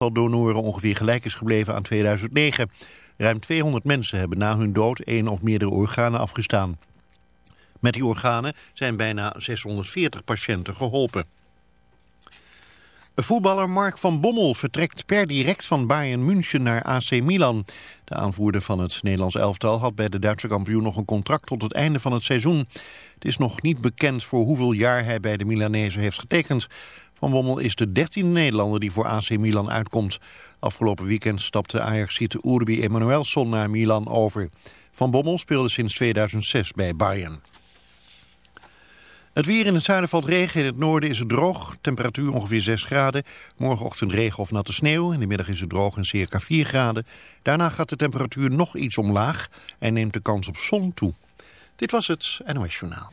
aantal donoren ongeveer gelijk is gebleven aan 2009. Ruim 200 mensen hebben na hun dood één of meerdere organen afgestaan. Met die organen zijn bijna 640 patiënten geholpen. Voetballer Mark van Bommel vertrekt per direct van Bayern München naar AC Milan. De aanvoerder van het Nederlands elftal had bij de Duitse kampioen nog een contract tot het einde van het seizoen. Het is nog niet bekend voor hoeveel jaar hij bij de Milanezen heeft getekend. Van Bommel is de dertiende Nederlander die voor AC Milan uitkomt. Afgelopen weekend stapte Ajax-ziet Urbi Emanuelson naar Milan over. Van Bommel speelde sinds 2006 bij Bayern. Het weer in het zuiden valt regen, in het noorden is het droog. Temperatuur ongeveer 6 graden. Morgenochtend regen of natte sneeuw. In de middag is het droog en circa 4 graden. Daarna gaat de temperatuur nog iets omlaag en neemt de kans op zon toe. Dit was het NOS Journaal.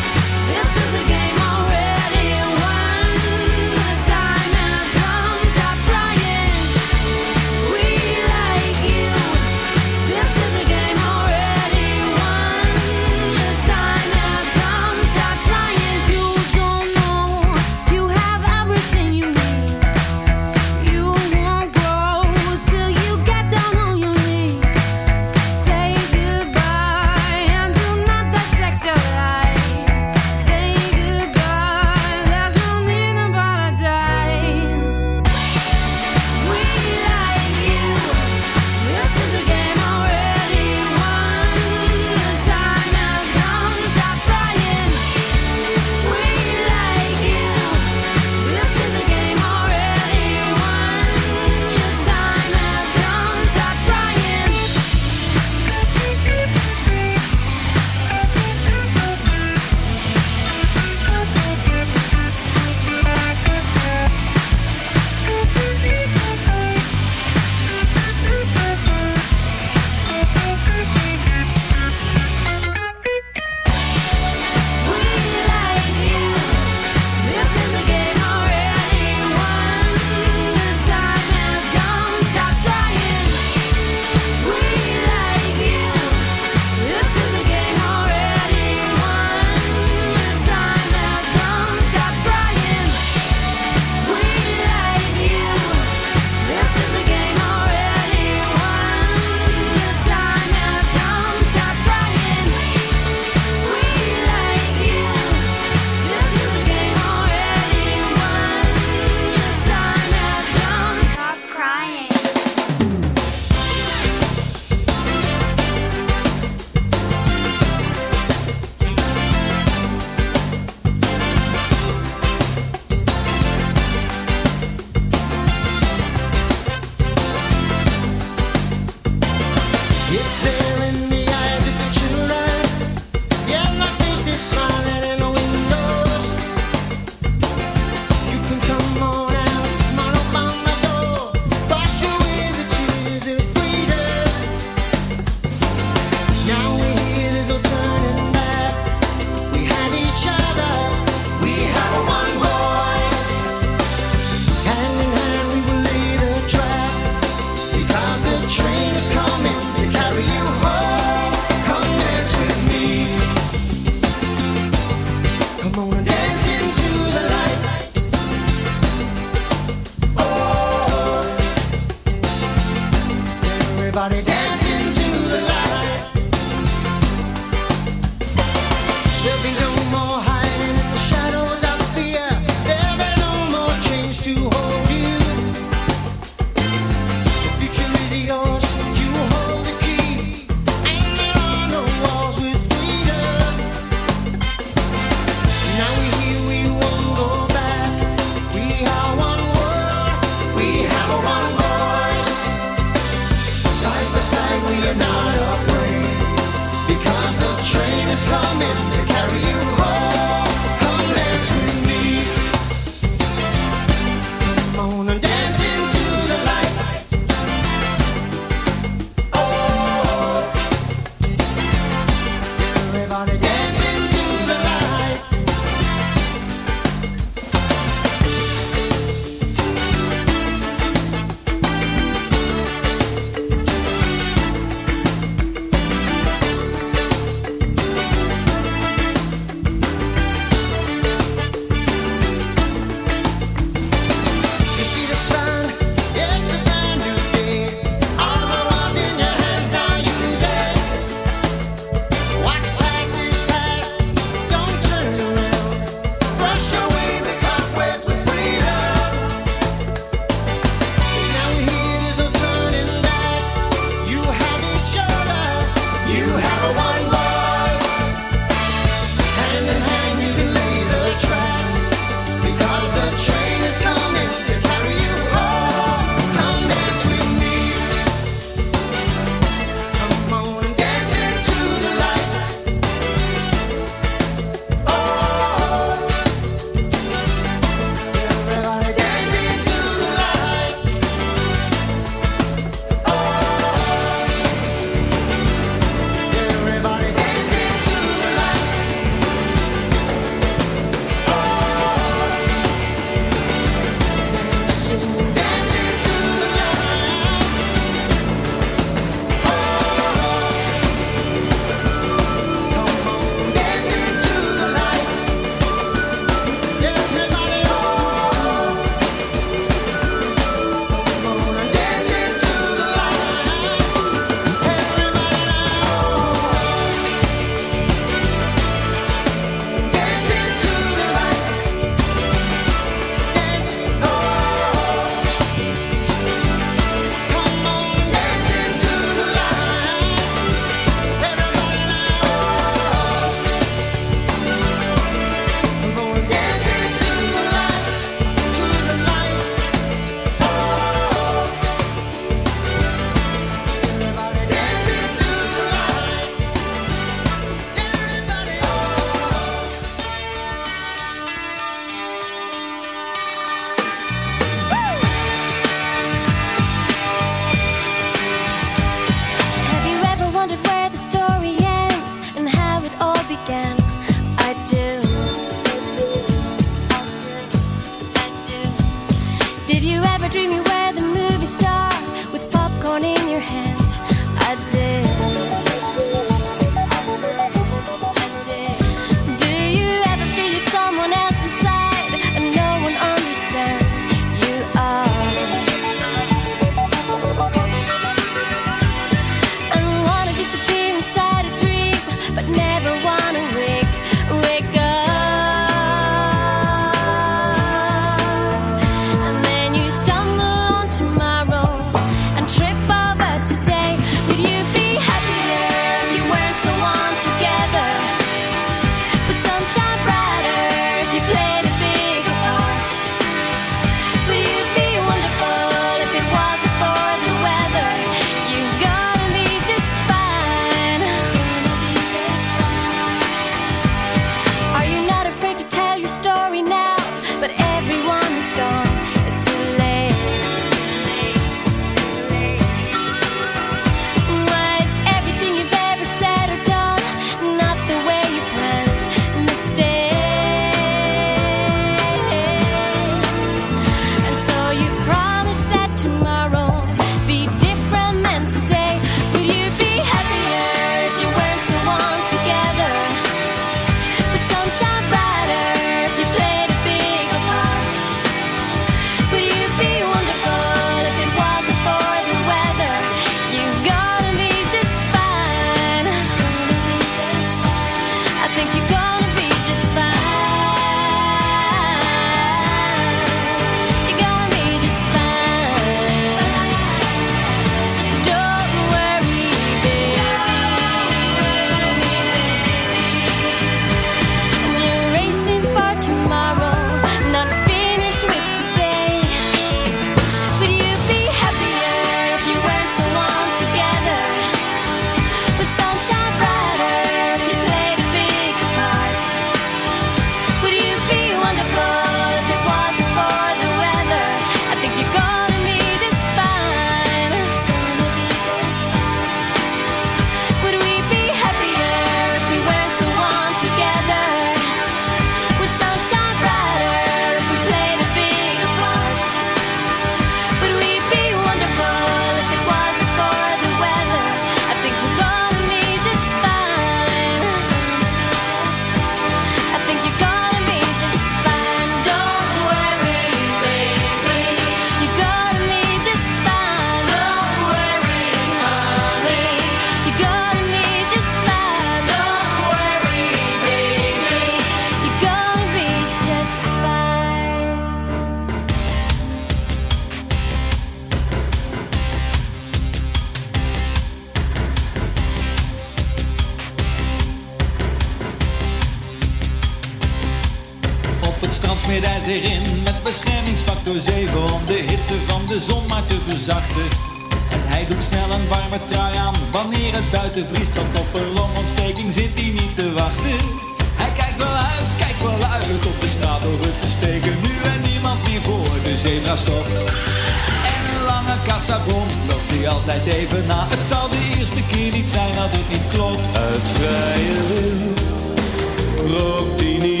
En een lange kassabon loopt die altijd even na. Het zal de eerste keer niet zijn dat het niet klopt. Het vrije wil loopt die niet.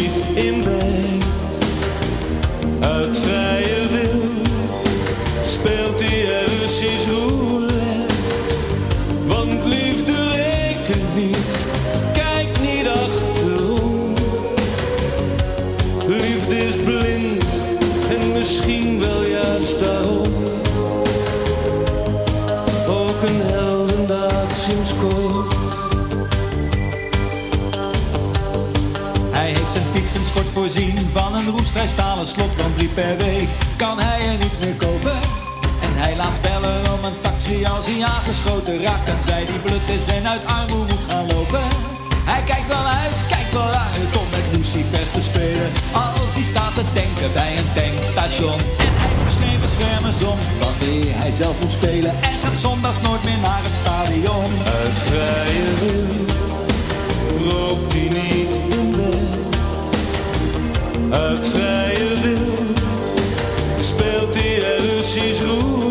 een roestvrij stalen slot van drie per week kan hij er niet meer kopen. En hij laat bellen om een taxi als hij aangeschoten raakt. En zij die blut is en uit armoede moet gaan lopen. Hij kijkt wel uit, kijkt wel uit om met Lucifers te spelen. Als hij staat te tanken bij een tankstation. En hij moest geen schermen om wanneer hij zelf moet spelen. En gaat zondags nooit meer naar het stadion. Het vrije wil, hij niet uit vrije wil speelt die er roer.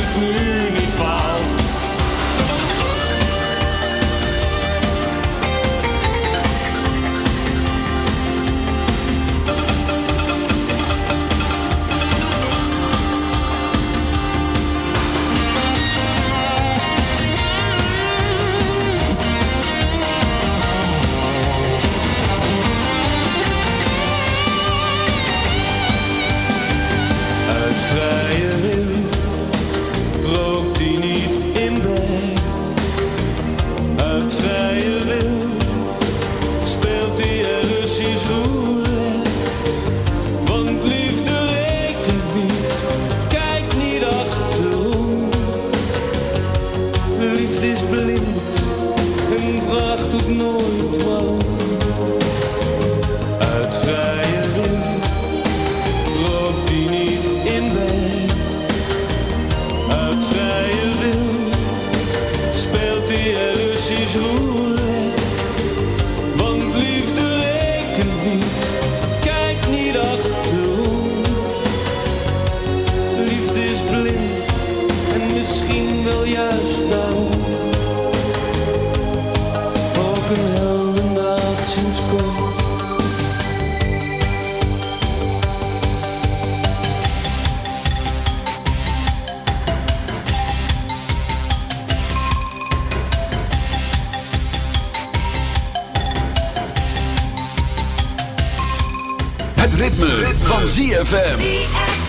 ZFM.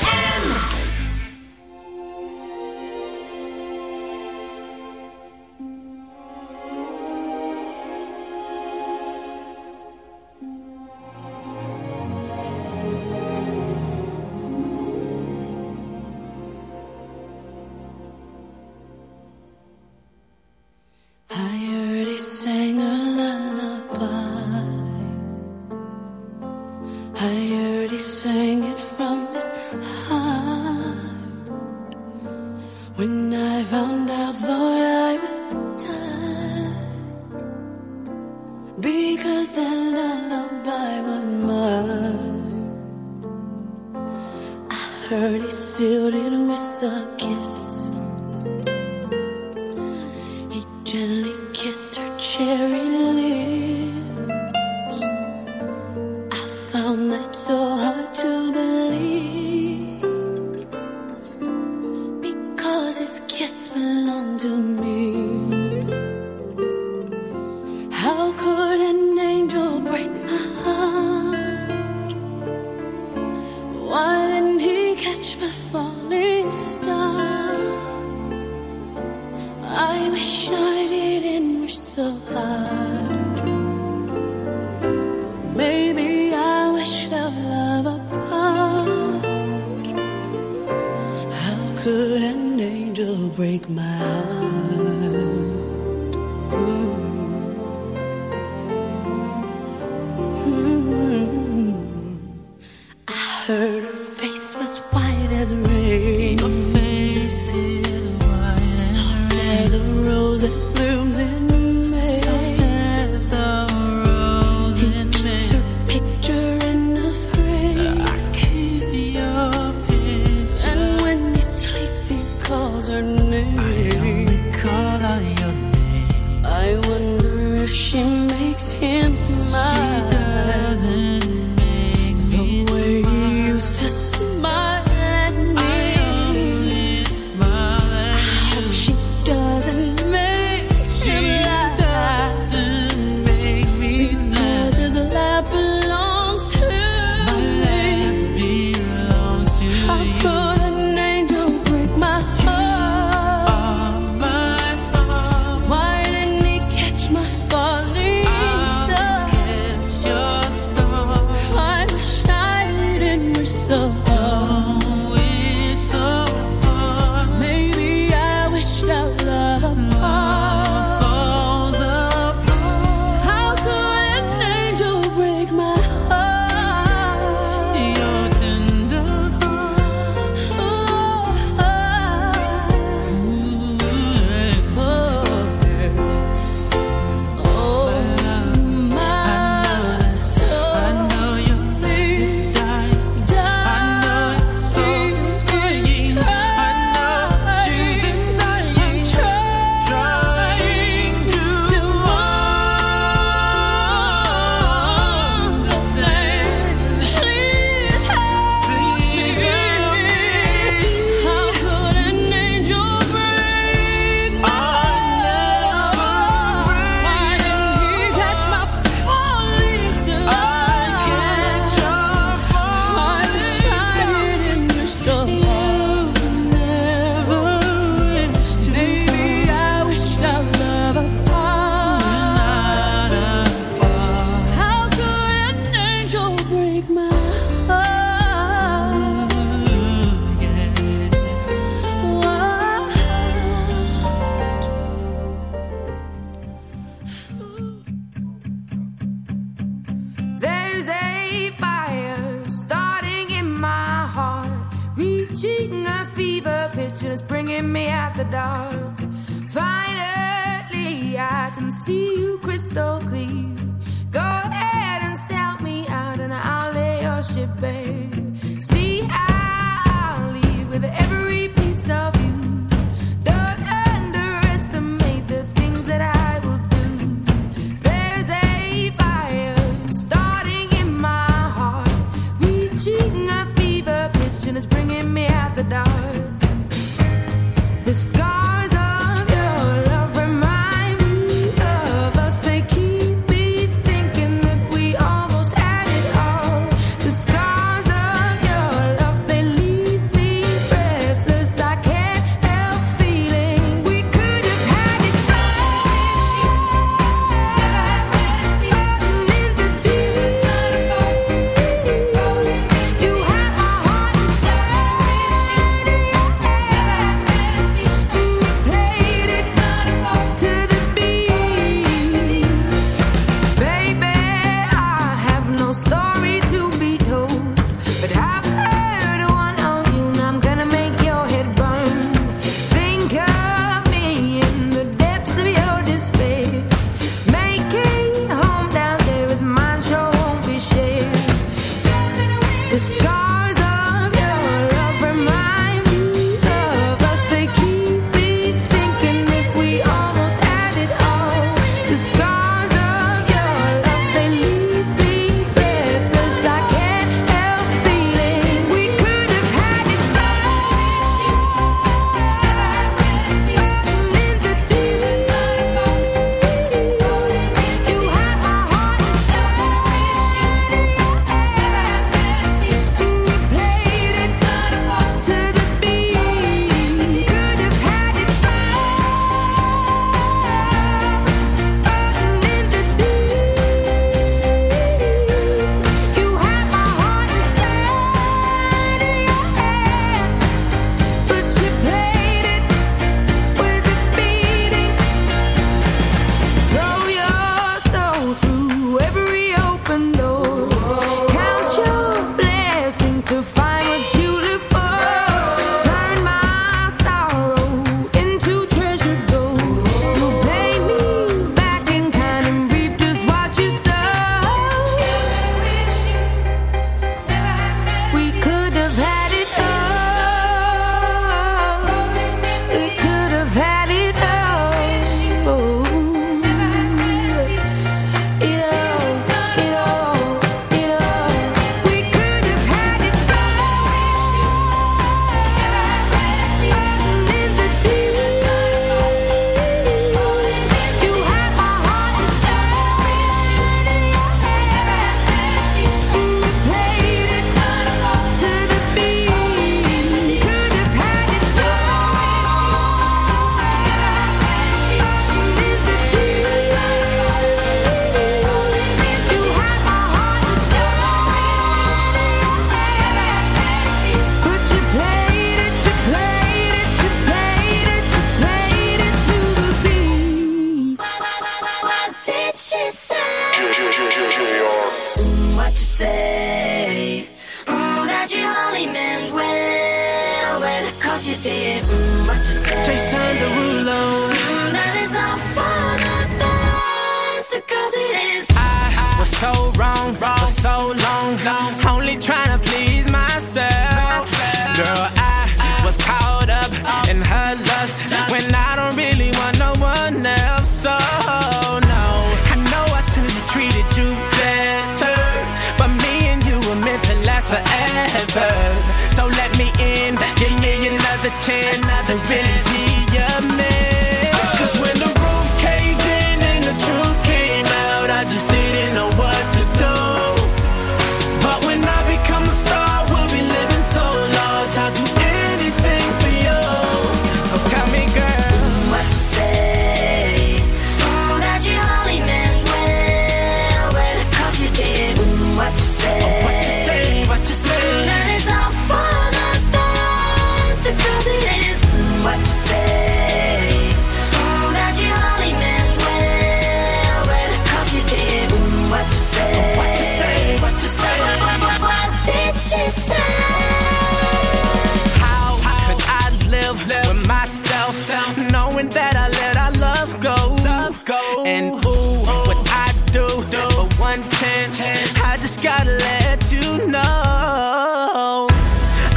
and who what I do, do. for one chance. I just gotta let you know.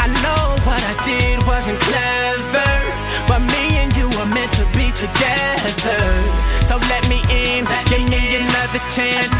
I know what I did wasn't clever, but me and you were meant to be together. So let me in, let give me, in. another chance.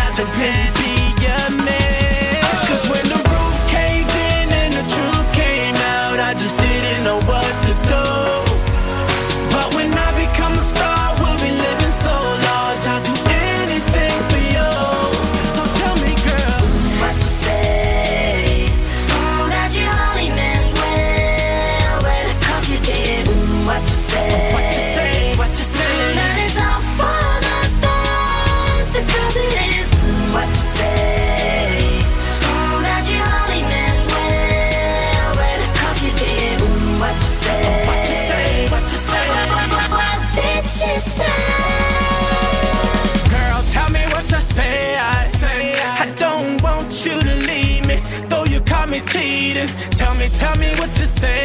say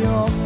your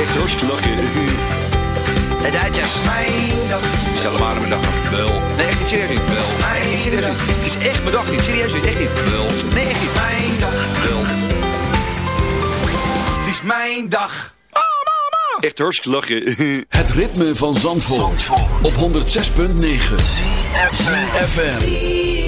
Echt hartstikke lachen. De Duitsers. Mijn dag. Stel hem aan mijn dag. Wel. Nee, echt niet serieus niet. Wel. Nee, niet serieus niet. Het is echt mijn dag niet. Serieus niet. Echt niet. Wel. Nee, echt niet. Mijn dag. Wel. Het is mijn dag. Echt hartstikke lachen. Het ritme van Zandvoort. Op 106.9. FM.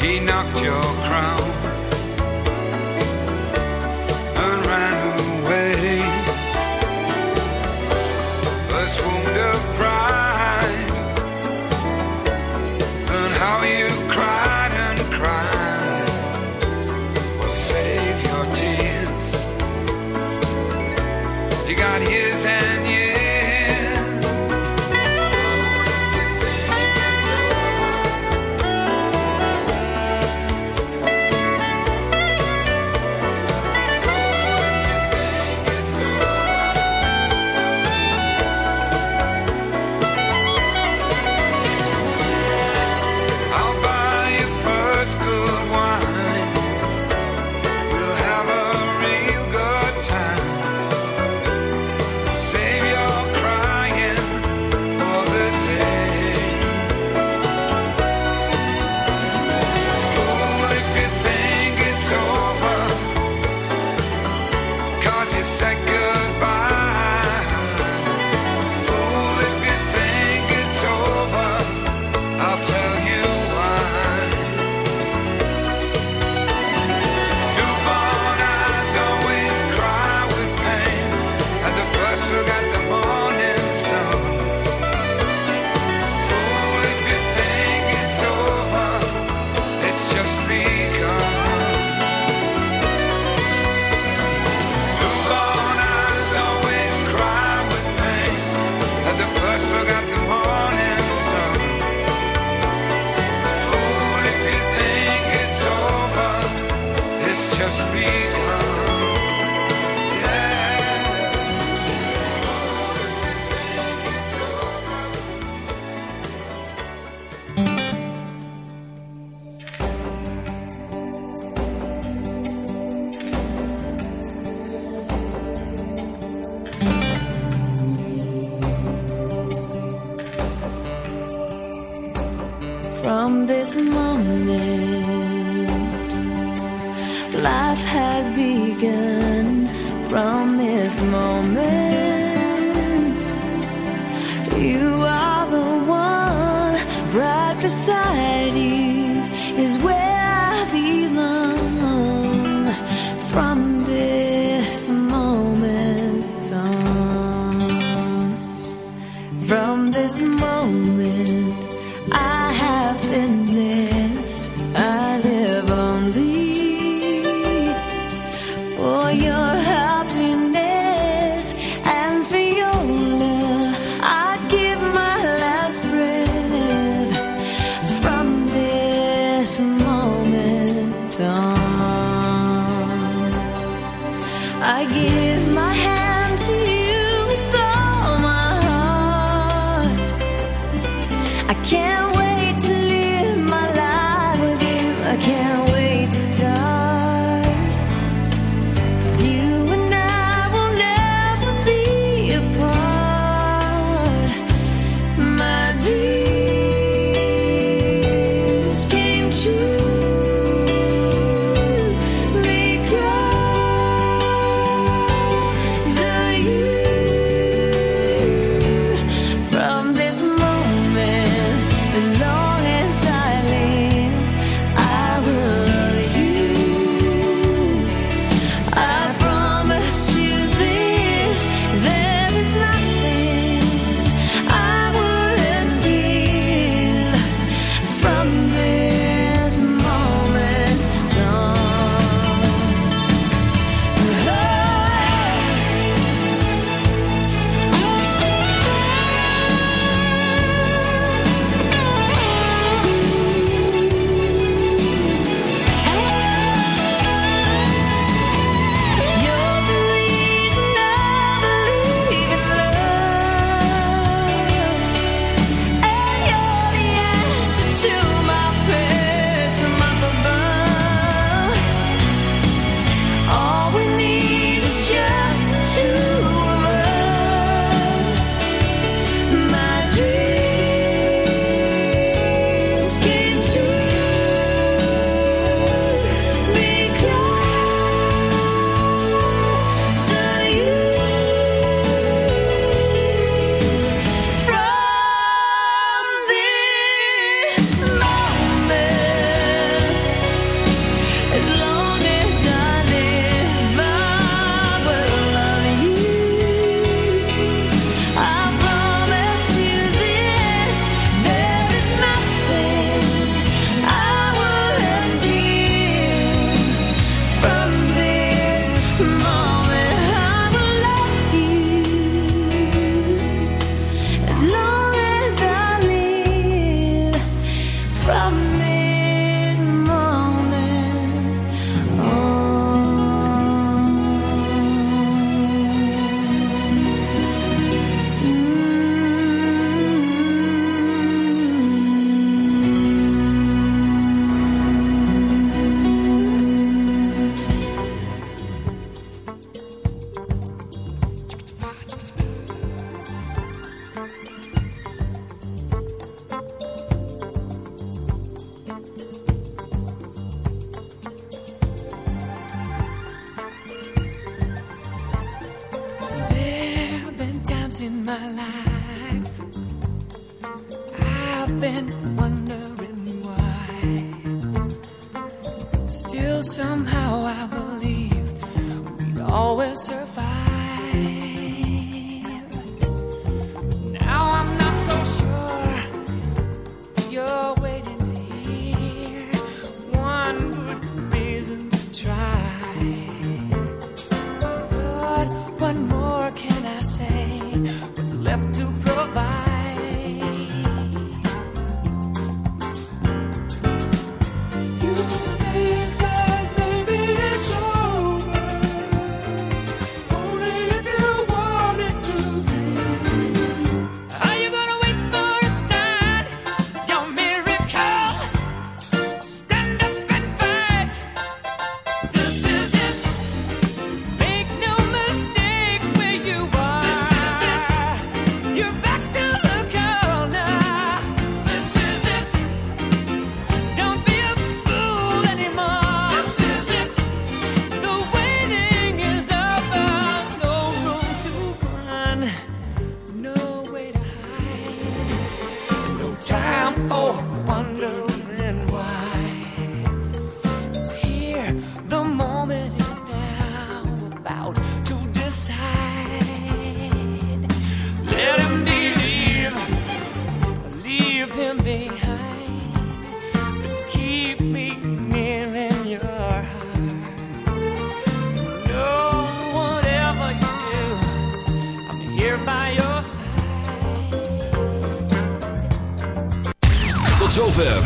He knocked your crown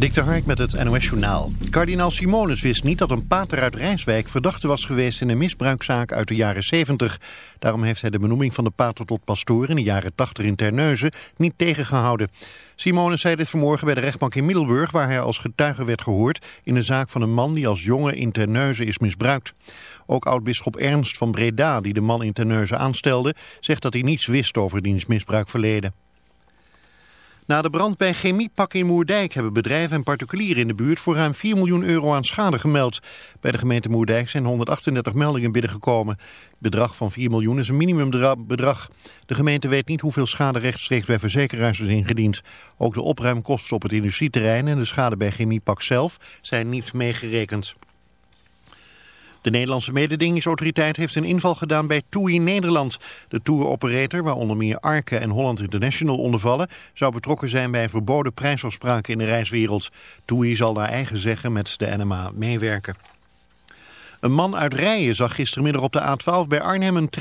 Dik de Hark met het NOS Journaal. Kardinaal Simonis wist niet dat een pater uit Rijswijk verdachte was geweest in een misbruikzaak uit de jaren 70. Daarom heeft hij de benoeming van de pater tot pastoor in de jaren 80 in Terneuzen niet tegengehouden. Simonis zei dit vanmorgen bij de rechtbank in Middelburg waar hij als getuige werd gehoord in een zaak van een man die als jongen in Terneuzen is misbruikt. Ook oud-bisschop Ernst van Breda, die de man in Terneuzen aanstelde, zegt dat hij niets wist over diens misbruikverleden. Na de brand bij Chemiepak in Moerdijk hebben bedrijven en particulieren in de buurt voor ruim 4 miljoen euro aan schade gemeld. Bij de gemeente Moerdijk zijn 138 meldingen binnengekomen. Het bedrag van 4 miljoen is een minimumbedrag. De gemeente weet niet hoeveel schade rechtstreeks bij verzekeraars is ingediend. Ook de opruimkosten op het industrieterrein en de schade bij Chemiepak zelf zijn niet meegerekend. De Nederlandse mededingingsautoriteit heeft een inval gedaan bij TUI Nederland. De touroperator, waar onder meer Arke en Holland International onder vallen, zou betrokken zijn bij verboden prijsafspraken in de reiswereld. TUI zal naar eigen zeggen met de NMA meewerken. Een man uit Rijen zag gistermiddag op de A12 bij Arnhem een trein